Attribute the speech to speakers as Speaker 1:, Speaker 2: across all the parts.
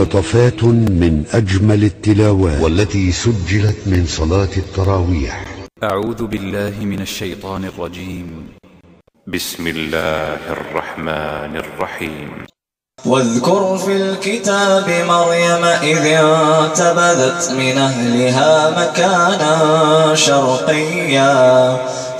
Speaker 1: مقتطفات من أجمل التلاوات والتي سجلت من صلاة التراويح أعوذ بالله من الشيطان الرجيم بسم الله الرحمن الرحيم واذكر
Speaker 2: في الكتاب مريم إذ انتبذت من أهلها مكانا شرقيا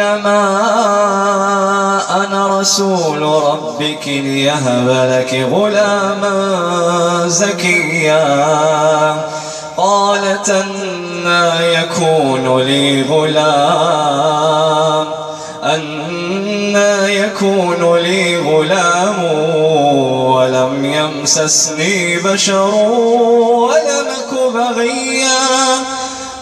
Speaker 2: إنما أنا رسول ربك ليهب لك غلاما زكيا قالت أنا يكون لي غلام أنا يكون لي غلام ولم يمسسني بشر ولم أك بغيا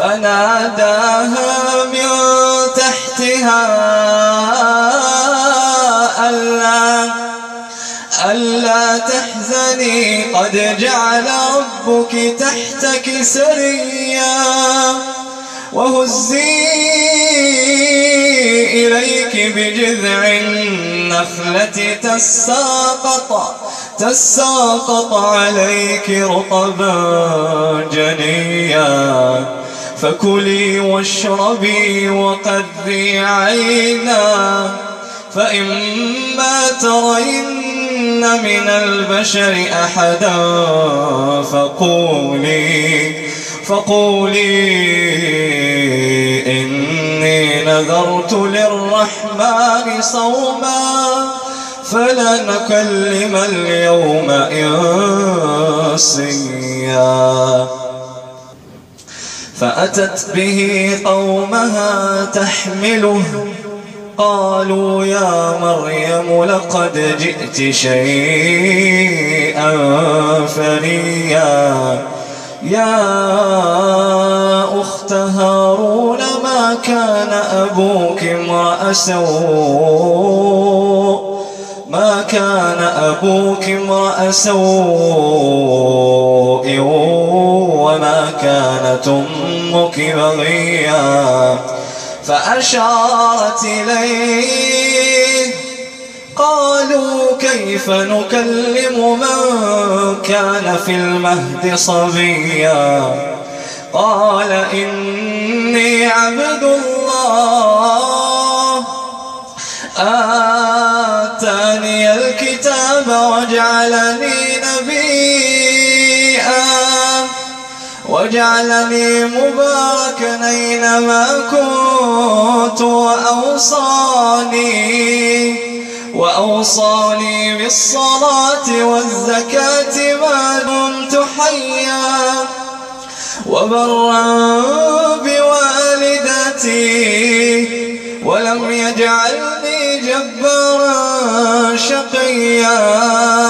Speaker 2: فناداها من تحتها ألا ألا تحزني قد جعل ربك تحتك سريا وهزي إليك بجذع النخلة تساقط تساقط عليك رطبا جنيا فكلي واشربي وقري عينا فإما ترين من البشر أحدا فقولي فقولي إني نذرت للرحمن صوما فلا نكلم اليوم إنسيا فأتت به قومها تحمله قالوا يا مريم لقد جئت شيئا فريا يا أخت هارون ما كان أبوك امرأ سوء ما كان أبوك امرأ سوء ما كانت أمك بغيا فأشارت إليه قالوا كيف نكلم من كان في المهد صبيا قال إني عبد الله آتاني الكتاب وجعلني واجعلني مباركا أينما كنت وأوصاني وأوصاني بالصلاة والزكاة ما دمت حيا وبرا بوالدتي ولم يجعلني جبارا شقيا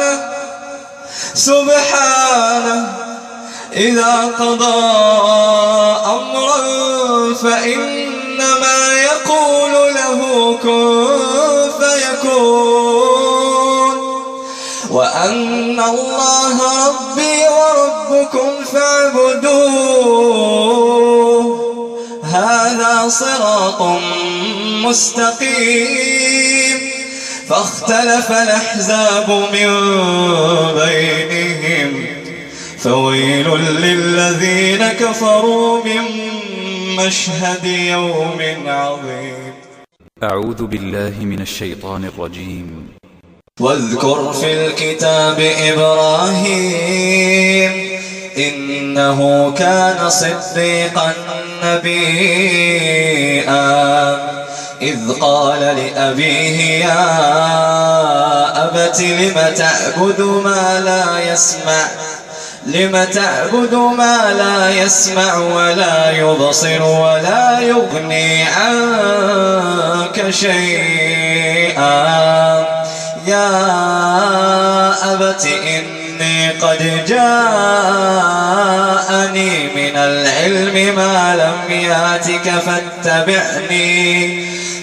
Speaker 2: سبحانه إذا قضى أمرا فإنما يقول له كن فيكون وأن الله ربي وربكم فاعبدوه هذا صراط مستقيم فاختلف الأحزاب من بينهم فويل للذين كفروا من مشهد يوم عظيم
Speaker 1: أعوذ بالله من الشيطان الرجيم واذكر في الكتاب إبراهيم إنه
Speaker 2: كان صديقا نبيئا إذ قال لأبيه يا أبت لم تعبد ما لا يسمع لم تعبد ما لا يسمع ولا يبصر ولا يغني عنك شيئا يا أبت إني قد جاءني من العلم ما لم ياتك فاتبعني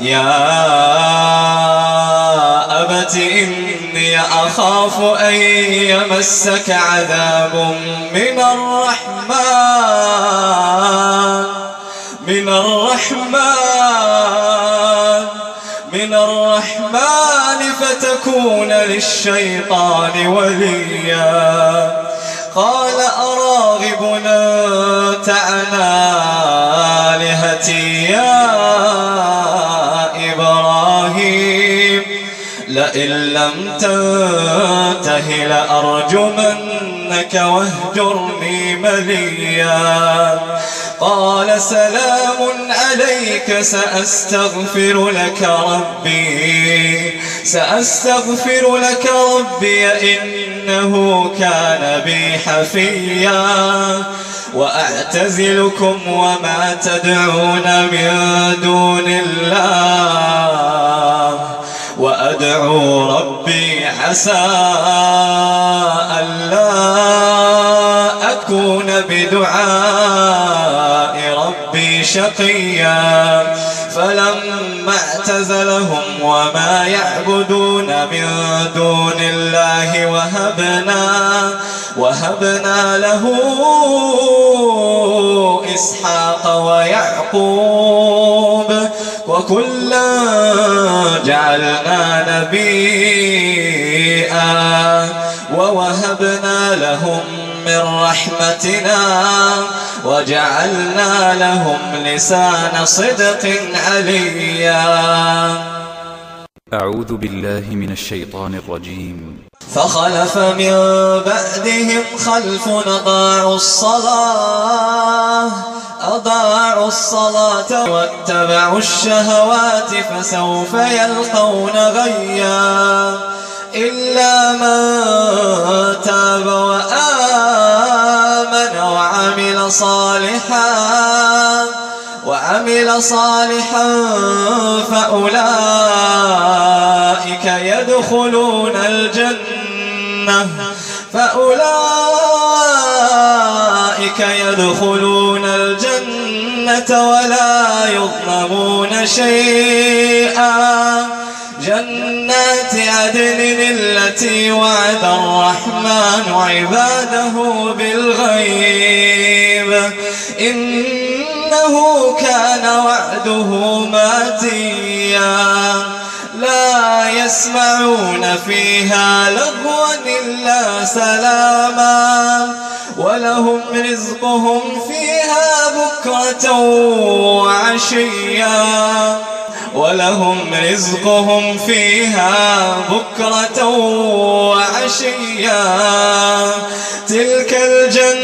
Speaker 2: يا أبت إني أخاف أن يمسك عذاب من الرحمن من الرحمن من الرحمن فتكون للشيطان وليا قال أراغبنا لم تنته لأرجمنك واهجرني مليا قال سلام عليك سأستغفر لك ربي سأستغفر لك ربي إنه كان بي حفيا وأعتزلكم وما تدعون من دون الله وأدعو ربي عسى ألا أكون بدعاء ربي شقيا فلما اعتزلهم وما يعبدون من دون الله وهبنا وهبنا له إسحاق ويعقوب وكلا جعلنا نبيا ووهبنا لهم من رحمتنا وجعلنا لهم لسان صدق عليا
Speaker 1: أعوذ بالله من الشيطان الرجيم
Speaker 2: فخلف من بعدهم خلف أضاعوا الصلاة أضاعوا الصلاة واتبعوا الشهوات فسوف يلقون غيا إلا من تاب وآمن وعمل صالحاً وعمل صالحا فأولئك يدخلون الجنة فأولئك يدخلون الجنة ولا يظلمون شيئا جنات عدن التي وعد الرحمن عباده بالغيب إن إنه كان وعده ماتيا لا يسمعون فيها لغوا إلا سلاما ولهم رزقهم فيها بكرة وعشيا ولهم رزقهم فيها بكرة وعشيا تلك الجنة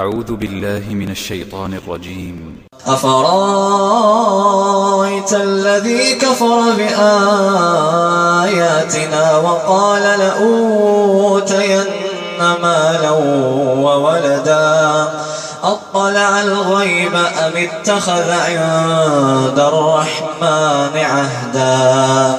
Speaker 1: أعوذ بالله من الشيطان الرجيم
Speaker 2: أفرايت الذي كفر بآياتنا وقال لأوتين مالا وولدا أطلع الغيب أم اتخذ عند الرحمن عهدا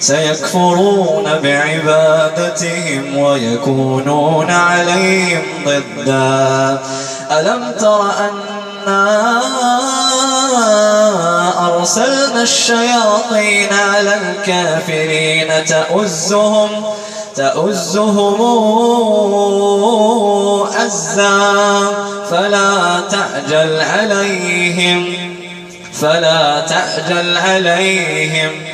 Speaker 2: سيكفرون بعبادتهم ويكونون عليهم ضدا ألم تر أنا أرسلنا الشياطين على الكافرين تأزهم تأزهم أزا فلا تعجل عليهم فلا تعجل عليهم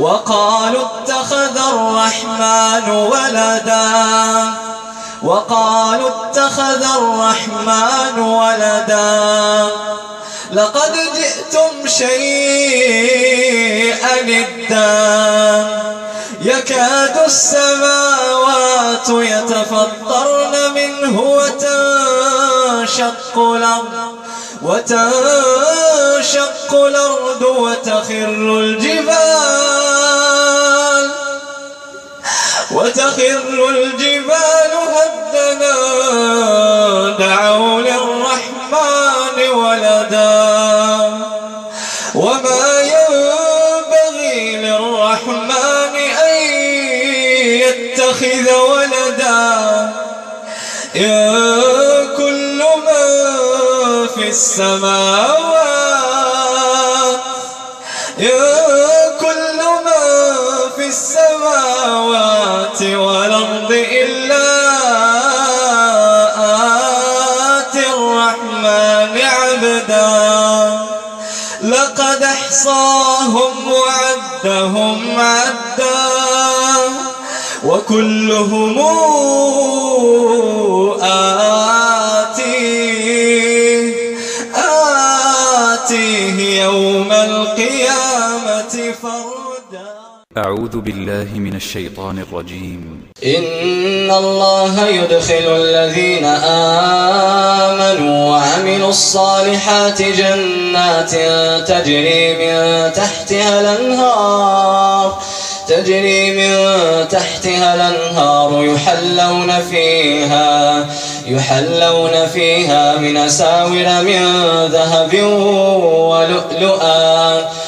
Speaker 2: وقالوا اتخذ الرحمن ولدا وقالوا اتخذ الرحمن ولدا لقد جئتم شيئا ندا يكاد السماوات يتفطرن منه وتنشق الأرض وتنشق الأرض وتخر الجبال وتخر الجبال هدنا دعوا للرحمن ولدا وما ينبغي للرحمن أن يتخذ ولدا إن كل من في السماوات لهم عدا وكلهم
Speaker 1: أعوذ بالله من الشيطان الرجيم
Speaker 2: إن الله يدخل الذين آمنوا وعملوا الصالحات جنات تجري من تحتها الأنهار تجري من تحتها الأنهار يحلون فيها يحلون فيها من أساور من ذهب ولؤلؤا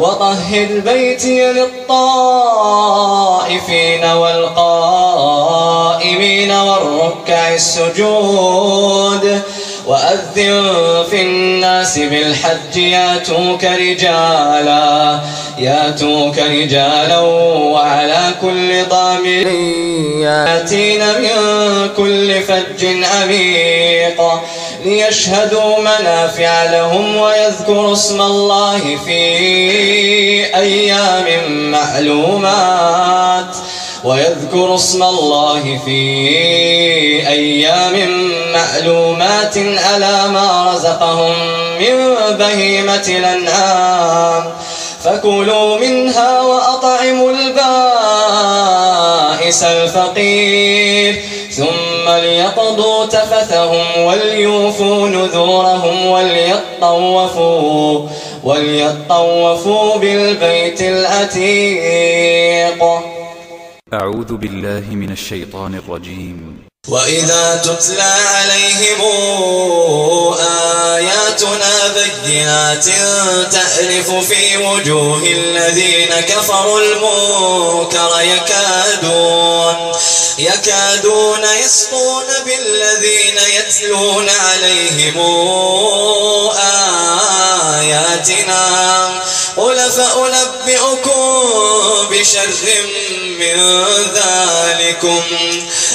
Speaker 2: وطهر بيتي للطائفين والقائمين والركع السجود وأذن في الناس بالحج ياتوك رجالا ياتوك رجالا وعلى كل ضامر ياتين من كل فج عميق ليشهدوا منافع لهم ويذكروا اسم الله في أيام معلومات ويذكر اسم الله في أيام معلومات على ما رزقهم من بهيمة الأنعام فكلوا منها وأطعموا البائس الفقير ثم ثم ليقضوا تفثهم وليوفوا نذورهم وليطوفوا, وليطوفوا بالبيت الأتيق
Speaker 1: أعوذ بالله من الشيطان الرجيم
Speaker 2: وإذا تتلى عليهم آياتنا بينات تألف في وجوه الذين كفروا المنكر يكادون يكادون يسقون بالذين يتلون عليهم آياتنا قل فأنبئكم بشر من ذلكم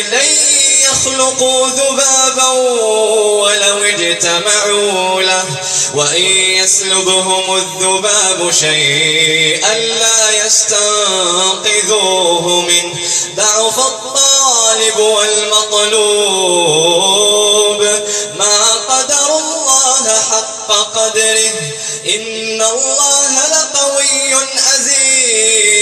Speaker 2: لن يخلقوا ذبابا ولو اجتمعوا له وإن يسلبهم الذباب شيئا لا يستنقذوه منه ضعف الطالب والمطلوب ما قدر الله حق قدره إن الله لقوي أزيد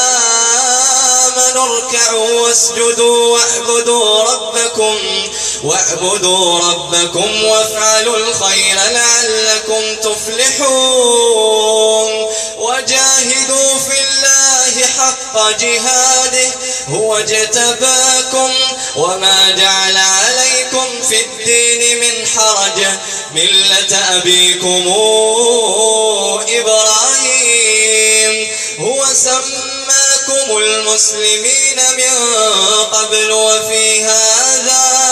Speaker 2: اركعوا واسجدوا واعبدوا ربكم واعبدوا ربكم وافعلوا الخير لعلكم تفلحون وجاهدوا في الله حق جهاده هو اجتباكم وما جعل عليكم في الدين من حرج ملة أبيكم إبراهيم هو سمى المسلمين من قبل وفي هذا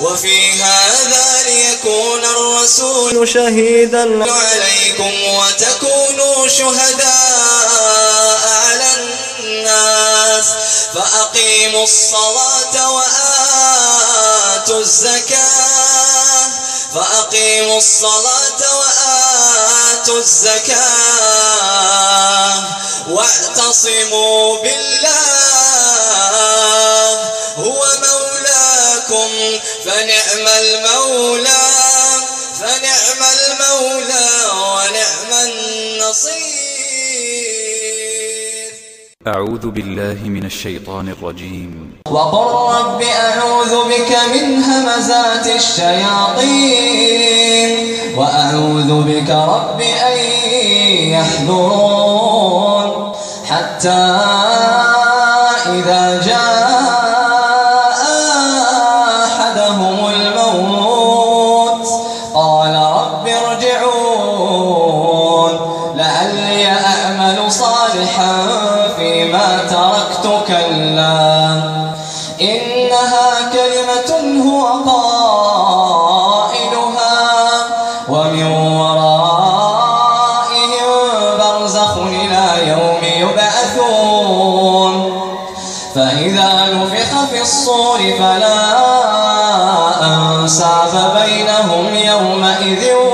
Speaker 2: وفي هذا ليكون الرسول شهيدا عليكم وتكونوا شهداء على الناس فأقيموا الصلاة وآتوا الزكاة فأقيموا الصلاة وآتوا الزكاة واعتصموا بالله هو مولاكم فنعم المولى فنعم المولى ونعم النصير
Speaker 1: أعوذ بالله من الشيطان الرجيم وقل رب أعوذ
Speaker 2: بك من همزات الشياطين
Speaker 1: وأعوذ
Speaker 2: بك رب أن يحضرون حتى إذا جاء أنساب بينهم يومئذ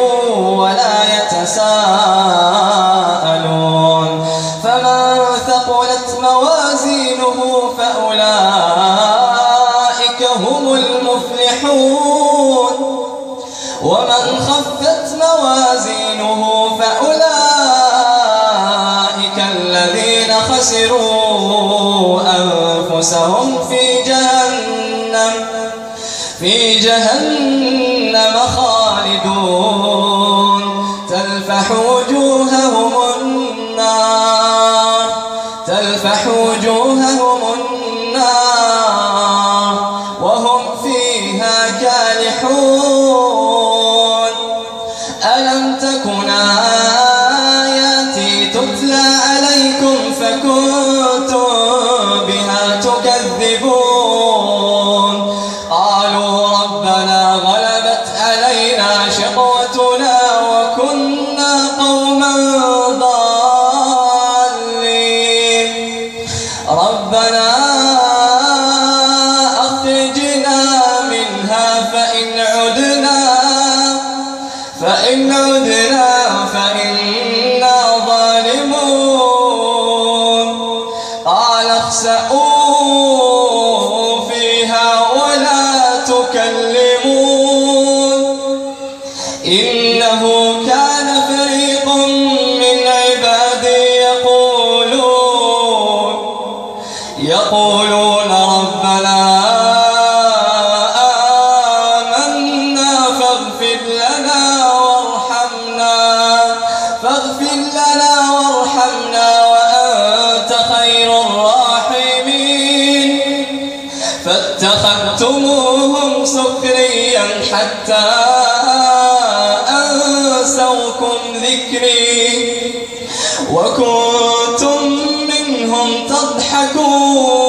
Speaker 2: فأخذتموهم سخريا حتى أنسوكم ذكري وكنتم منهم تضحكون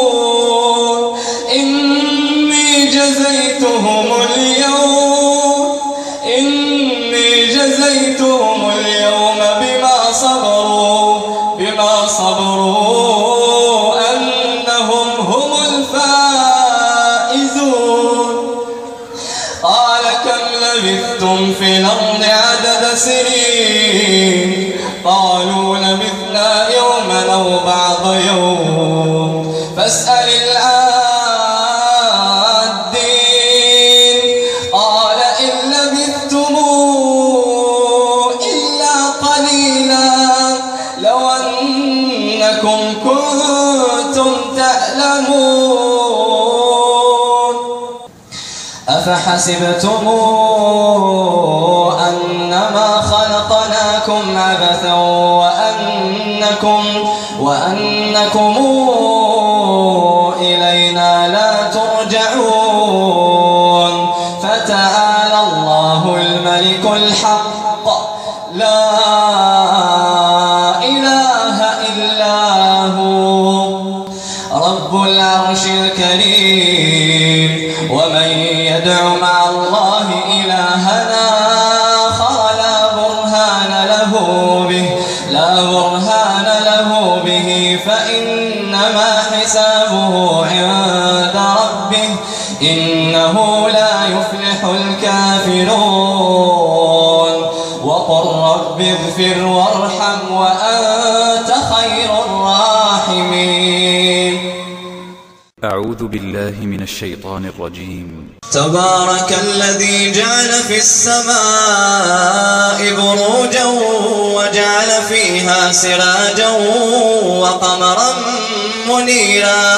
Speaker 2: إنه لا يفلح الكافرون وقل رب اغفر وارحم وأنت خير الراحمين
Speaker 1: أعوذ بالله من الشيطان الرجيم
Speaker 2: تبارك الذي جعل في السماء بروجا وجعل فيها سراجا وقمرا منيرا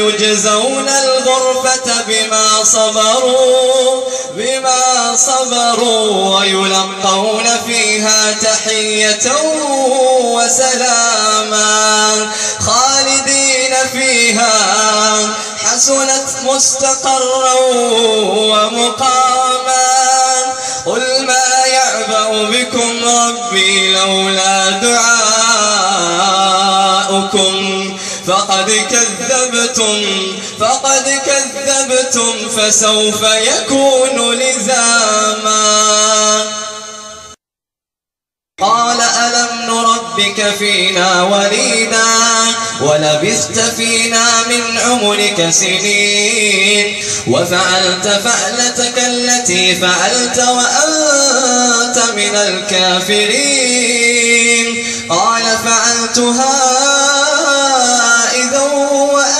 Speaker 2: يجزون الغرفة بما صبروا بما صبروا ويلقون فيها تحية وسلاما خالدين فيها حسنت مستقرا ومقاما قل ما يعبأ بكم ربي لولا دعاؤكم فقد كذبوا كذبتم فقد كذبتم فسوف يكون لزاما قال ألم نربك فينا وليدا
Speaker 1: ولبثت
Speaker 2: فينا من عمرك سنين وفعلت فعلتك التي فعلت وأنت من الكافرين قال فعلتها إذا وأنت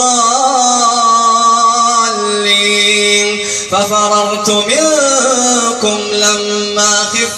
Speaker 2: الضالين ففررت منكم لما خفت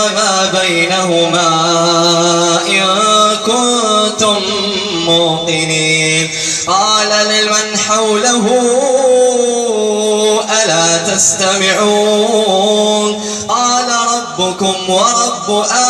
Speaker 2: وما بينهما إن كنتم موقنين قال لمن حوله ألا تستمعون قال ربكم ورب آخر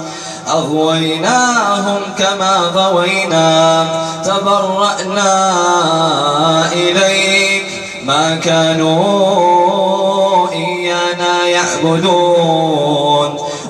Speaker 2: أغويناهم كما غوينا تبرأنا إليك ما كانوا إيانا يعبدون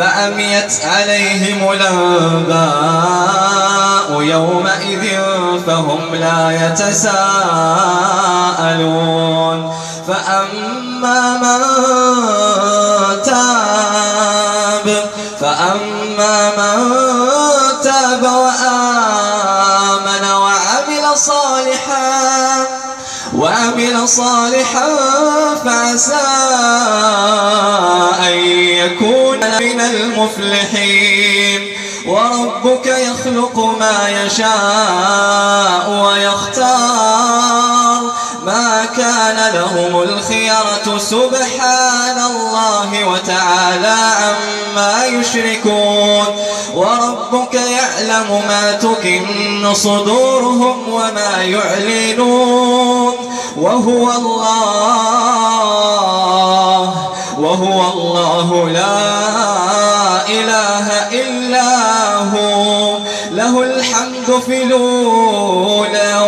Speaker 2: فأميت عليهم الأنباء يومئذ فهم لا يتساءلون فأما من تاب فأما من تاب وآمن وعمل صالحا وعمل صالحا فعسى أن يكون المفلحين وربك يخلق ما يشاء ويختار ما كان لهم الخيرة سبحان الله وتعالى عما يشركون وربك يعلم ما تكن صدورهم وما يعلنون وهو الله وهو الله لا إله إلا هو له الحمد في الأولى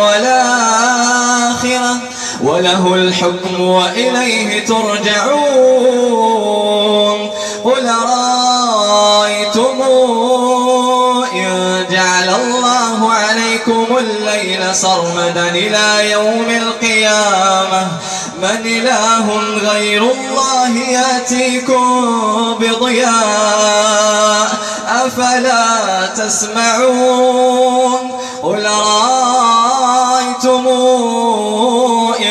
Speaker 2: والآخرة وله الحكم وإليه ترجعون قل رأيتم إن جعل الله عليكم الليل صرمدا إلى يوم القيامة من إله غير الله يأتيكم بضياء أفلا تسمعون قل رأيتم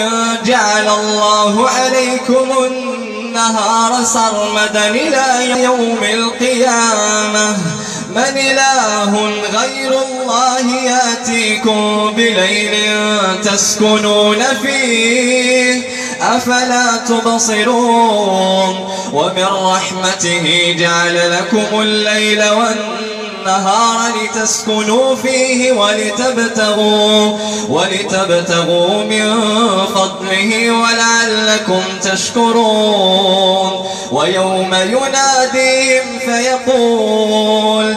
Speaker 2: إن جعل الله عليكم النهار سرمدا إلى يوم القيامة من إله غير الله ياتيكم بليل تسكنون فيه أفلا تبصرون ومن رحمته جعل لكم الليل والنهار والنهار لتسكنوا فيه ولتبتغوا, ولتبتغوا من فضله ولعلكم تشكرون ويوم يناديهم فيقول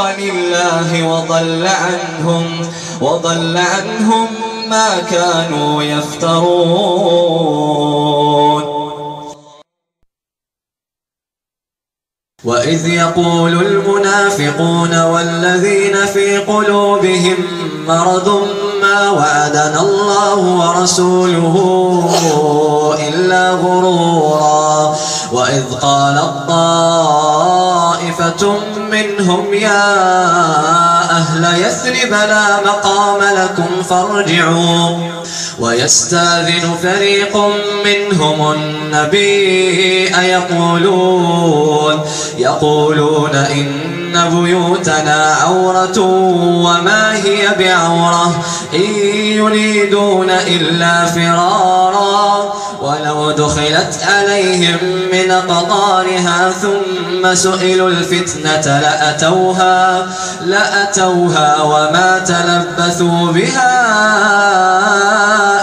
Speaker 2: لله وضل عنهم وضل عنهم ما كانوا يفترون وإذ يقول المنافقون والذين في قلوبهم مرض ما وعدنا الله ورسوله إلا غرورا وإذ قالت طائفة منهم يا أهل يثرب لا مقام لكم فارجعوا ويستاذن فريق منهم النبي يقولون يقولون إن بيوتنا عورة وما هي بعورة إن يريدون إلا فرارا ولو دخلت عليهم من قطارها ثم سئلوا الفتنة لأتوها, لأتوها وما تلبثوا بها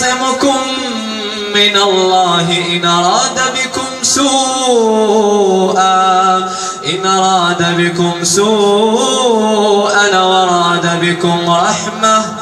Speaker 2: يعصمكم من الله إن أراد بكم سوءا إن أراد بكم سوءا وراد بكم رحمة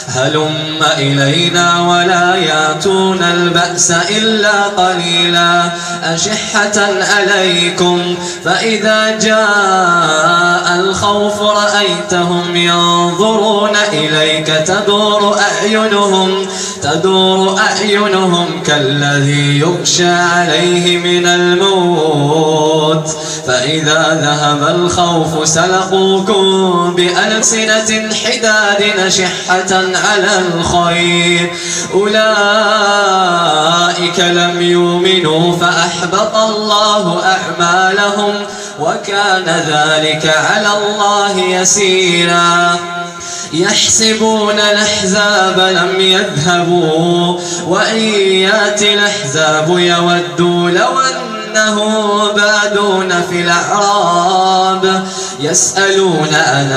Speaker 2: هلم إلينا ولا ياتون البأس إلا قليلا أشحة عليكم فإذا جاء الخوف رأيتهم ينظرون إليك تدور أعينهم تدور أعينهم كالذي يخشى عليه من الموت فإذا ذهب الخوف سلقوكم بألسنة حداد شحةً على الخير أولئك لم يؤمنوا فأحبط الله أعمالهم وكان ذلك على الله يسيرا يحسبون الأحزاب لم يذهبوا وإن ياتي الأحزاب يودوا لو أن كأنهم بادون في الأعراب يسألون عن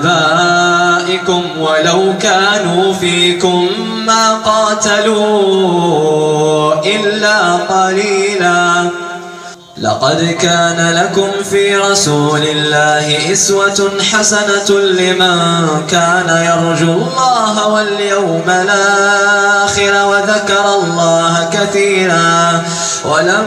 Speaker 2: أنبائكم ولو كانوا فيكم ما قاتلوا إلا قليلا لقد كان لكم في رسول الله إسوة حسنة لمن كان يرجو الله واليوم الآخر وذكر الله كثيرا ولما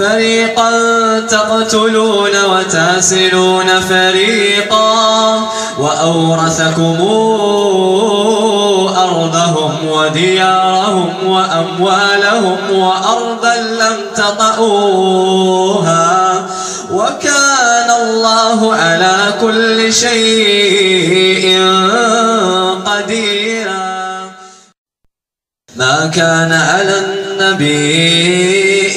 Speaker 2: فريقا تقتلون وتاسرون فريقا وأورثكم أرضهم وديارهم وأموالهم وأرضا لم تطئوها وكان الله على كل شيء قديرا ما كان على النبي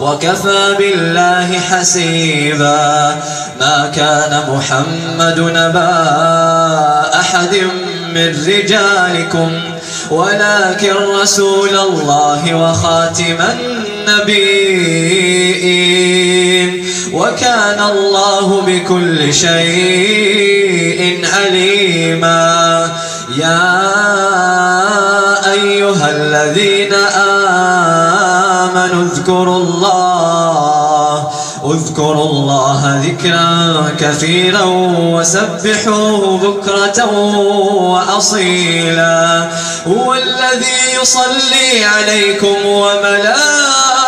Speaker 2: وكفى بالله حسيبا ما كان محمد نبا أحد من رجالكم ولكن رسول الله وخاتم النبيين وكان الله بكل شيء عليما يا أيها الذين آمنوا اذكروا الله اذكروا الله ذكرا كثيرا وسبحوه بكرة وأصيلا هو الذي يصلي عليكم وملائكته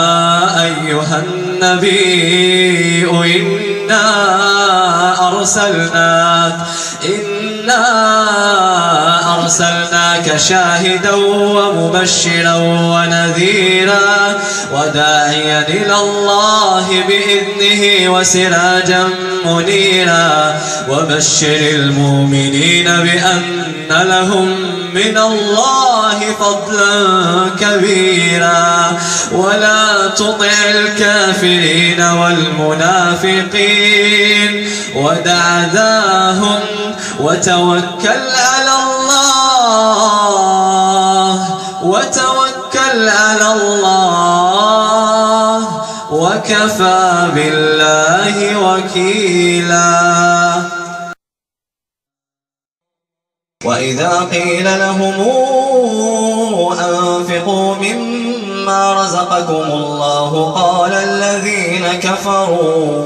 Speaker 2: النبي إنا أرسلناك إنا أرسلناك شاهدا ومبشرا ونذيرا وداعيا إلى الله بإذنه وسراجا منيرا وبشر المؤمنين بأن لهم من الله فضلا كبيرا ولا تطع الكافرين والمنافقين ودع ذاهم وتوكل على الله وتوكل على الله وكفى بالله وكيلا وإذا قيل لهم أنفقوا مما رزقكم الله قال الذين كفروا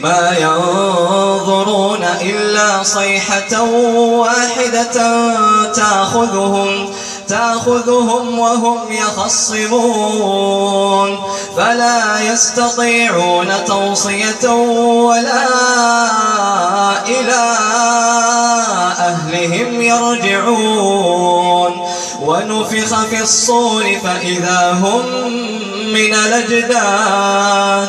Speaker 2: ما ينظرون إلا صيحة واحدة تأخذهم تأخذهم وهم يخصمون فلا يستطيعون توصية ولا إلى أهلهم يرجعون ونفخ في الصور فإذا هم من الأجداد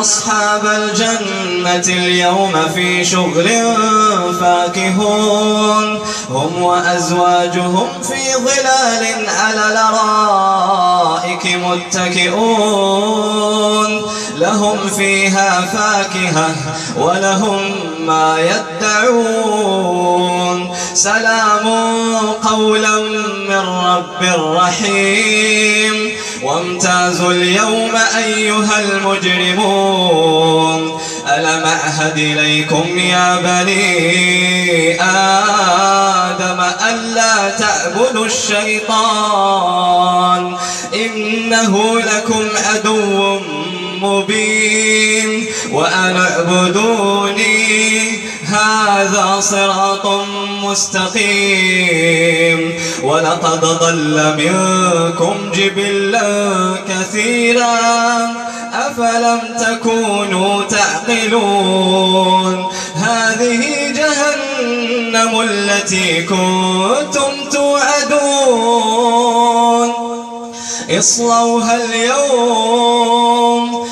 Speaker 2: أصحاب الجنة اليوم في شغل فاكهون هم وأزواجهم في ظلال على لرائك متكئون لهم فيها فاكهة ولهم ما يدعون سلام قولا من رب رحيم وامتازوا اليوم أيها المجرمون ألم أعهد إليكم يا بني آدم ألا تعبدوا الشيطان إنه لكم عدو مبين وأن اعبدون هذا صراط مستقيم ولقد ضل منكم جبلا كثيرا أفلم تكونوا تعقلون هذه جهنم التي كنتم توعدون اصلوها اليوم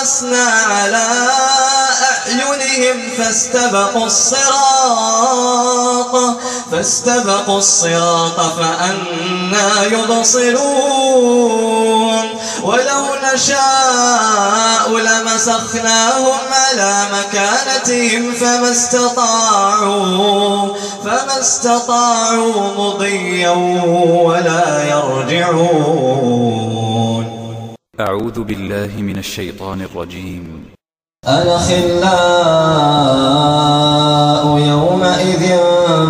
Speaker 2: طمسنا على أعينهم فاستبقوا الصراط فاستبقوا الصراط فأنا يبصرون ولو نشاء لمسخناهم على مكانتهم فما استطاعوا فما استطاعوا مضيا ولا
Speaker 1: يرجعون أعوذ بالله من الشيطان الرجيم
Speaker 2: الأخلاء يومئذ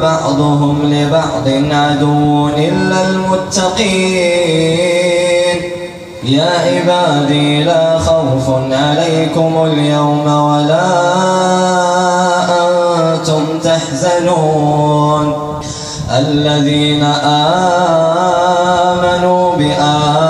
Speaker 2: بعضهم لبعض عدو إلا المتقين يا عبادي لا خوف عليكم اليوم ولا أنتم تحزنون الذين آمنوا بآخر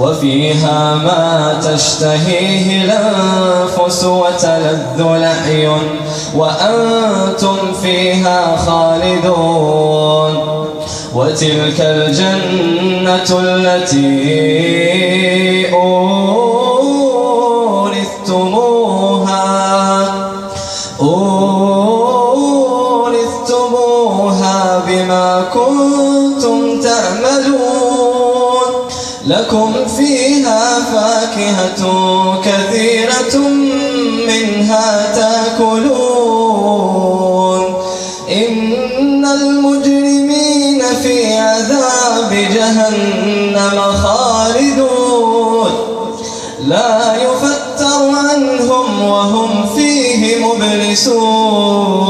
Speaker 2: وفيها ما تشتهيه الأنفس وتلذ لحي وأنتم فيها خالدون وتلك الجنة التي أوتي فاكهة كثيرة منها تاكلون إن المجرمين في عذاب جهنم خالدون لا يفتر عنهم وهم فيه مبلسون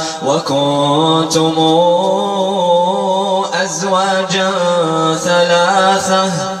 Speaker 2: وكنتم أزواجا ثلاثة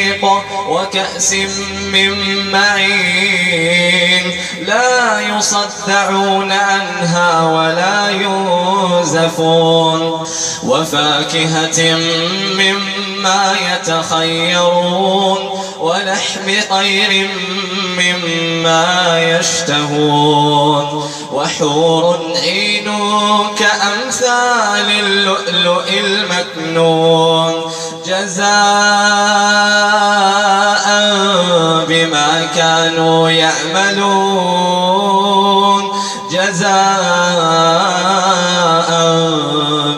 Speaker 2: رحيق وكأس من معين لا يصدعون عنها ولا ينزفون وفاكهة مما يتخيرون ولحم طير مما يشتهون وحور عين كأمثال اللؤلؤ المكنون جزاء بما كانوا يعملون جزاء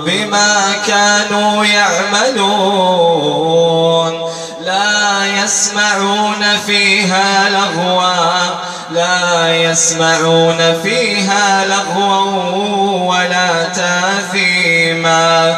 Speaker 2: بما كانوا يعملون لا يسمعون فيها لغوا لا يسمعون فيها لغوا ولا تاثيما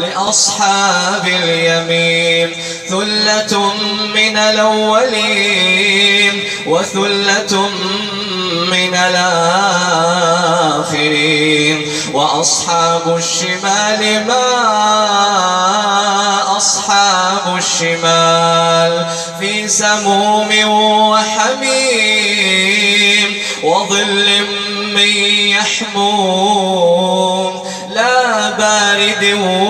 Speaker 2: لأصحاب اليمين ثلة من الأولين وثلة من الآخرين وأصحاب الشمال ما أصحاب الشمال في سموم وحميم وظل من يحموم لا بارد وحميم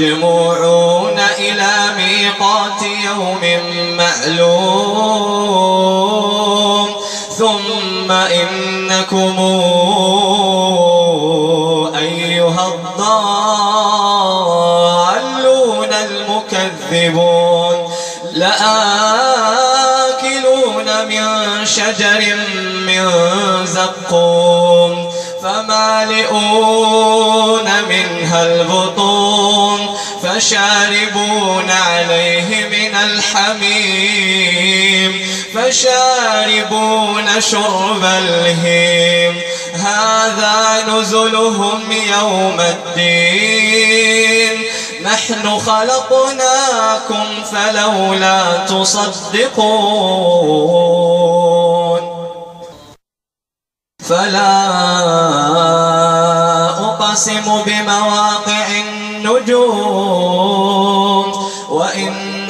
Speaker 2: مجموعون إلى ميقات يوم مألوم ثم إنكم أيها الضالون المكذبون لآكلون من شجر من زقوم فمالئون منها البطون فشاربون عليه من الحميم فشاربون شرب الهيم هذا نزلهم يوم الدين نحن خلقناكم فلولا تصدقون فلا أقسم بمواقع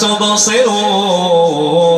Speaker 2: تبصرون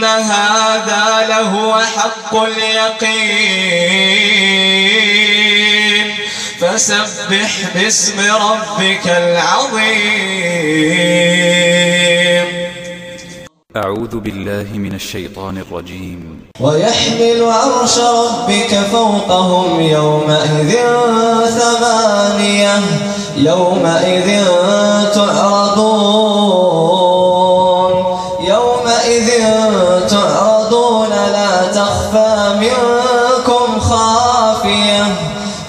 Speaker 2: إن هذا لهو حق اليقين فسبح باسم ربك العظيم
Speaker 1: أعوذ بالله من الشيطان الرجيم
Speaker 2: ويحمل عرش ربك فوقهم يومئذ ثمانية يومئذ تعرضون تعرضون لا تخفى منكم خافية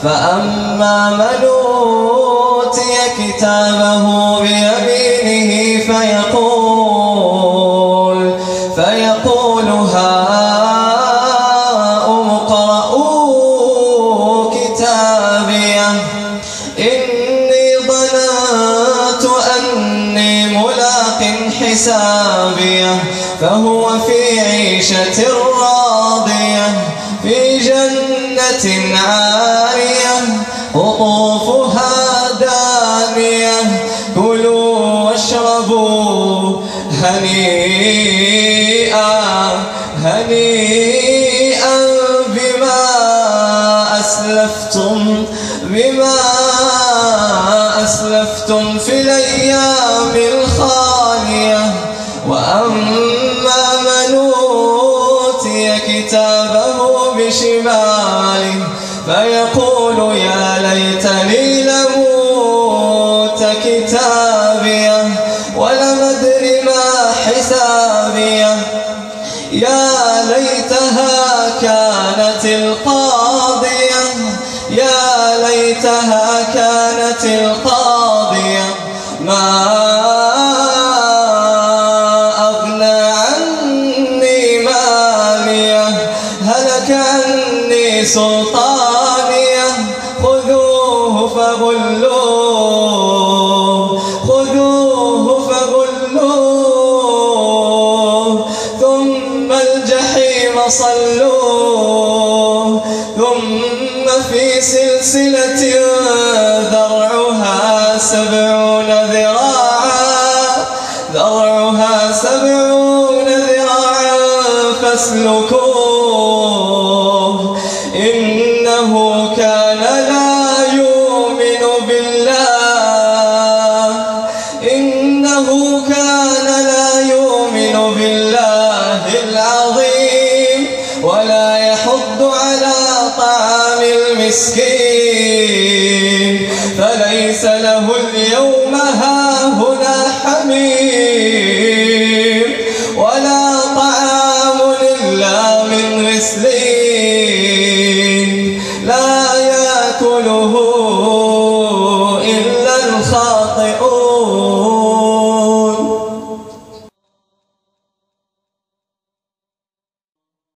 Speaker 2: فأما من أوتي كتابه